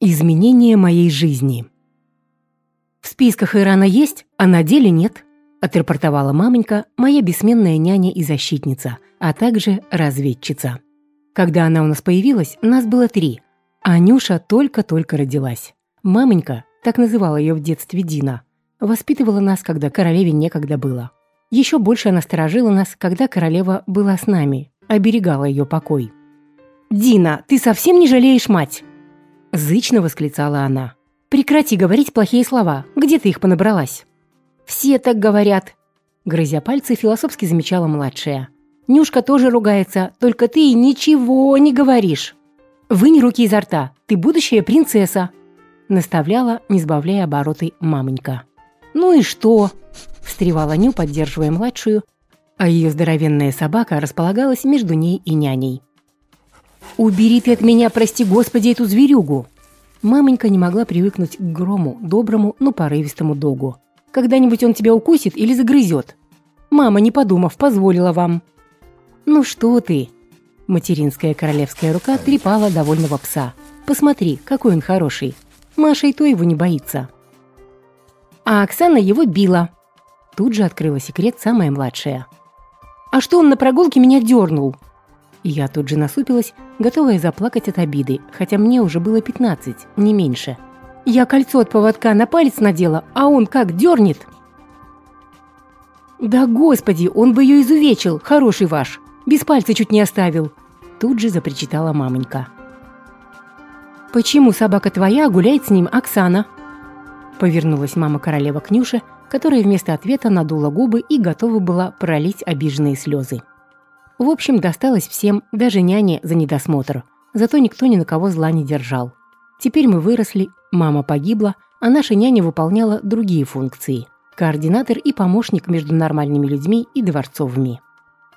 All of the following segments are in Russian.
Изменение моей жизни. В списках Ирана есть, а на деле нет, отрапортовала маменька, моя бессменная няня и защитница, а также разведчица. Когда она у нас появилась, нас было три, а Нюша только-только родилась. Маменька, так называла ее в детстве Дина, воспитывала нас, когда королеве некогда было. Еще больше она сторожила нас, когда королева была с нами, оберегала ее покой. «Дина, ты совсем не жалеешь мать?» Зычно восклицала она. «Прекрати говорить плохие слова. Где ты их понабралась?» «Все так говорят», — грызя пальцы, философски замечала младшая. «Нюшка тоже ругается, только ты ничего не говоришь. Вынь руки изо рта, ты будущая принцесса», — наставляла, не сбавляя обороты мамонька. «Ну и что?» — встревала Ню, поддерживая младшую, а ее здоровенная собака располагалась между ней и няней. «Убери ты от меня, прости господи, эту зверюгу!» Мамонька не могла привыкнуть к грому, доброму, но порывистому догу. «Когда-нибудь он тебя укусит или загрызет?» «Мама, не подумав, позволила вам». «Ну что ты?» Материнская королевская рука трепала довольного пса. «Посмотри, какой он хороший. Маша и то его не боится». А Оксана его била. Тут же открыла секрет самая младшая. «А что он на прогулке меня дернул?» Я тут же насупилась, готовая заплакать от обиды, хотя мне уже было 15, не меньше. Я кольцо от поводка на палец надела, а он как дернет. «Да господи, он бы ее изувечил, хороший ваш! Без пальца чуть не оставил!» Тут же запричитала мамонька. «Почему собака твоя гуляет с ним Оксана?» Повернулась мама королева к Нюше, которая вместо ответа надула губы и готова была пролить обиженные слезы. В общем, досталось всем, даже няне за недосмотр. Зато никто ни на кого зла не держал. Теперь мы выросли, мама погибла, а наша няня выполняла другие функции – координатор и помощник между нормальными людьми и дворцовыми.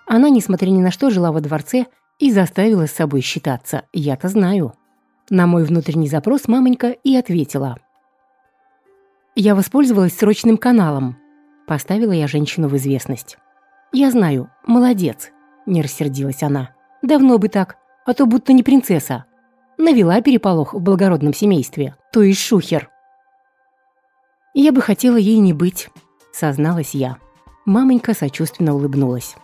Она, несмотря ни на что, жила во дворце и заставила с собой считаться, я-то знаю. На мой внутренний запрос мамонька и ответила. «Я воспользовалась срочным каналом», – поставила я женщину в известность. «Я знаю, молодец, — не рассердилась она. «Давно бы так, а то будто не принцесса. Навела переполох в благородном семействе, то есть шухер». «Я бы хотела ей не быть», — созналась я. Мамонька сочувственно улыбнулась.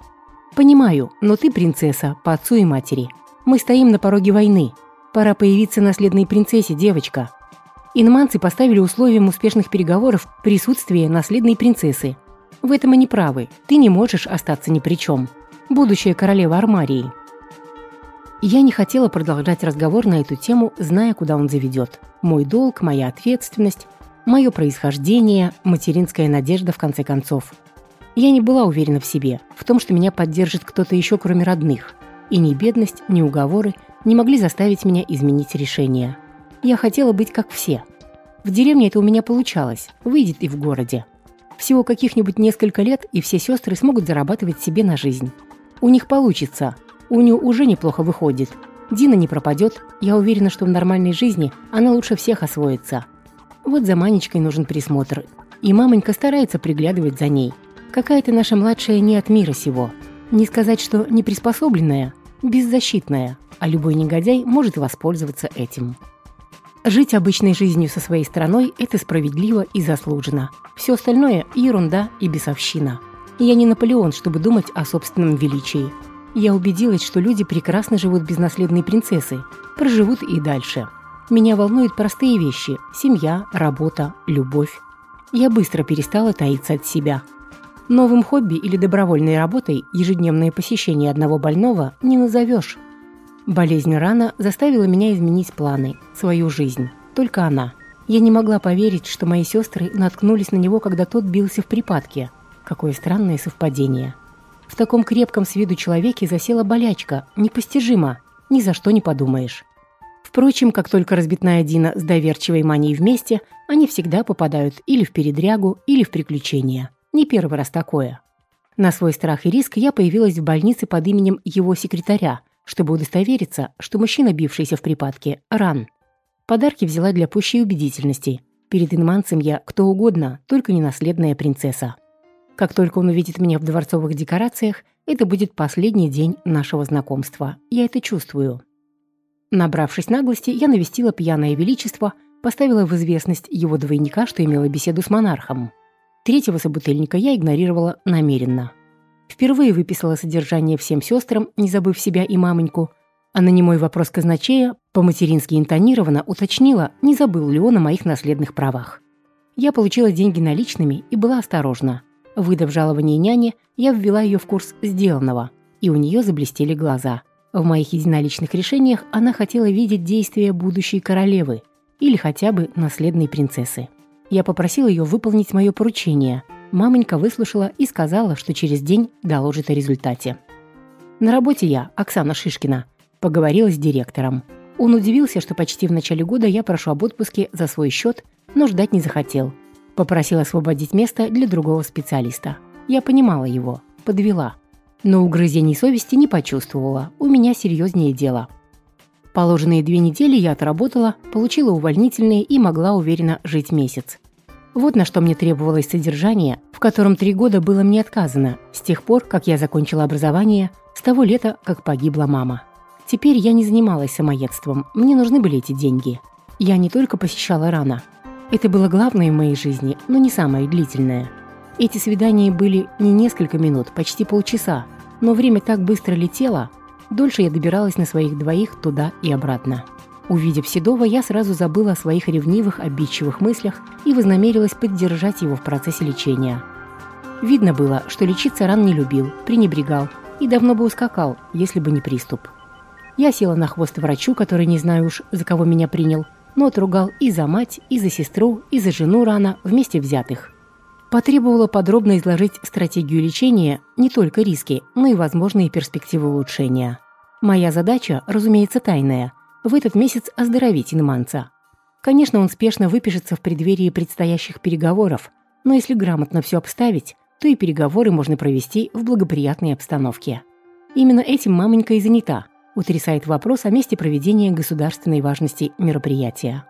«Понимаю, но ты принцесса по отцу и матери. Мы стоим на пороге войны. Пора появиться наследной принцессе, девочка». Инманцы поставили условием успешных переговоров присутствие наследной принцессы. В этом они правы, ты не можешь остаться ни при чем будущая королева Армарии. Я не хотела продолжать разговор на эту тему, зная, куда он заведет. Мой долг, моя ответственность, мое происхождение, материнская надежда в конце концов. Я не была уверена в себе, в том, что меня поддержит кто-то еще, кроме родных. И ни бедность, ни уговоры не могли заставить меня изменить решение. Я хотела быть как все. В деревне это у меня получалось, выйдет и в городе. Всего каких-нибудь несколько лет, и все сестры смогут зарабатывать себе на жизнь. У них получится. У нее уже неплохо выходит. Дина не пропадет. Я уверена, что в нормальной жизни она лучше всех освоится. Вот за Манечкой нужен присмотр. И мамонька старается приглядывать за ней. Какая-то наша младшая не от мира сего. Не сказать, что не приспособленная, беззащитная, а любой негодяй может воспользоваться этим. Жить обычной жизнью со своей страной – это справедливо и заслуженно. Все остальное – ерунда и бесовщина. Я не Наполеон, чтобы думать о собственном величии. Я убедилась, что люди прекрасно живут без наследной принцессы, проживут и дальше. Меня волнуют простые вещи – семья, работа, любовь. Я быстро перестала таиться от себя. Новым хобби или добровольной работой ежедневное посещение одного больного не назовешь. Болезнь рана заставила меня изменить планы, свою жизнь. Только она. Я не могла поверить, что мои сестры наткнулись на него, когда тот бился в припадке – Какое странное совпадение. В таком крепком с виду человеке засела болячка, непостижимо, ни за что не подумаешь. Впрочем, как только разбитная Дина с доверчивой манией вместе, они всегда попадают или в передрягу, или в приключения. Не первый раз такое. На свой страх и риск я появилась в больнице под именем его секретаря, чтобы удостовериться, что мужчина, бившийся в припадке, ран. Подарки взяла для пущей убедительности. Перед инманцем я кто угодно, только не наследная принцесса. Как только он увидит меня в дворцовых декорациях, это будет последний день нашего знакомства. Я это чувствую. Набравшись наглости, я навестила пьяное величество, поставила в известность его двойника, что имела беседу с монархом. Третьего собутыльника я игнорировала намеренно. Впервые выписала содержание всем сестрам, не забыв себя и мамоньку, а на немой вопрос казначея по-матерински интонированно уточнила, не забыл ли он о моих наследных правах. Я получила деньги наличными и была осторожна. Выдав жалование няне, я ввела ее в курс сделанного, и у нее заблестели глаза. В моих единоличных решениях она хотела видеть действия будущей королевы или хотя бы наследной принцессы. Я попросила ее выполнить мое поручение. Мамонька выслушала и сказала, что через день доложит о результате. На работе я, Оксана Шишкина, поговорила с директором. Он удивился, что почти в начале года я прошу об отпуске за свой счет, но ждать не захотел. Попросил освободить место для другого специалиста. Я понимала его, подвела. Но угрызений совести не почувствовала, у меня серьезнее дело. Положенные две недели я отработала, получила увольнительные и могла уверенно жить месяц. Вот на что мне требовалось содержание, в котором три года было мне отказано, с тех пор, как я закончила образование, с того лета, как погибла мама. Теперь я не занималась самоедством, мне нужны были эти деньги. Я не только посещала рано, это было главное в моей жизни, но не самое длительное. Эти свидания были не несколько минут, почти полчаса, но время так быстро летело, дольше я добиралась на своих двоих туда и обратно. Увидев Седова, я сразу забыла о своих ревнивых, обидчивых мыслях и вознамерилась поддержать его в процессе лечения. Видно было, что лечиться ран не любил, пренебрегал и давно бы ускакал, если бы не приступ. Я села на хвост врачу, который не знаю уж, за кого меня принял, но отругал и за мать, и за сестру, и за жену рано, вместе взятых. Потребовала подробно изложить стратегию лечения, не только риски, но и возможные перспективы улучшения. Моя задача, разумеется, тайная – в этот месяц оздоровить инманца. Конечно, он спешно выпишется в преддверии предстоящих переговоров, но если грамотно все обставить, то и переговоры можно провести в благоприятной обстановке. Именно этим мамонька и занята – утрясает вопрос о месте проведения государственной важности мероприятия.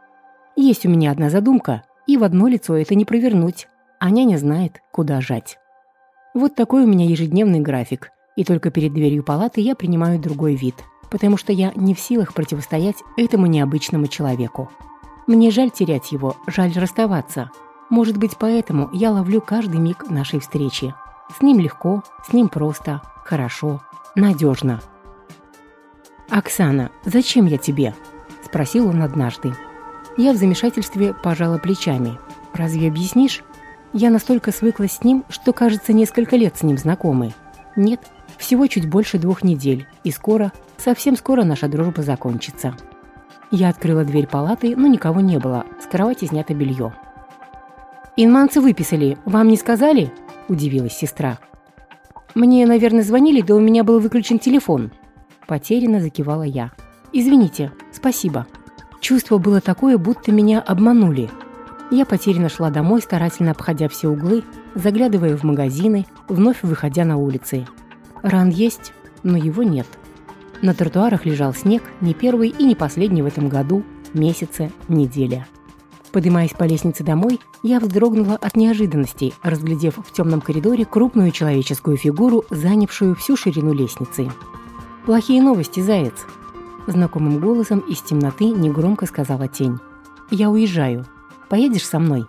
Есть у меня одна задумка, и в одно лицо это не провернуть, а няня знает, куда жать. Вот такой у меня ежедневный график, и только перед дверью палаты я принимаю другой вид, потому что я не в силах противостоять этому необычному человеку. Мне жаль терять его, жаль расставаться. Может быть, поэтому я ловлю каждый миг нашей встречи. С ним легко, с ним просто, хорошо, надежно. «Оксана, зачем я тебе?» – спросил он однажды. Я в замешательстве пожала плечами. «Разве объяснишь?» Я настолько свыклась с ним, что, кажется, несколько лет с ним знакомы. Нет, всего чуть больше двух недель, и скоро, совсем скоро наша дружба закончится. Я открыла дверь палаты, но никого не было, с кровати снято белье. «Инманцы выписали, вам не сказали?» – удивилась сестра. «Мне, наверное, звонили, да у меня был выключен телефон», Потерянно закивала я. «Извините, спасибо». Чувство было такое, будто меня обманули. Я потерянно шла домой, старательно обходя все углы, заглядывая в магазины, вновь выходя на улицы. Ран есть, но его нет. На тротуарах лежал снег, не первый и не последний в этом году, месяце, неделя. Поднимаясь по лестнице домой, я вздрогнула от неожиданности, разглядев в темном коридоре крупную человеческую фигуру, занявшую всю ширину лестницы. «Плохие новости, заяц!» Знакомым голосом из темноты негромко сказала тень. «Я уезжаю. Поедешь со мной?»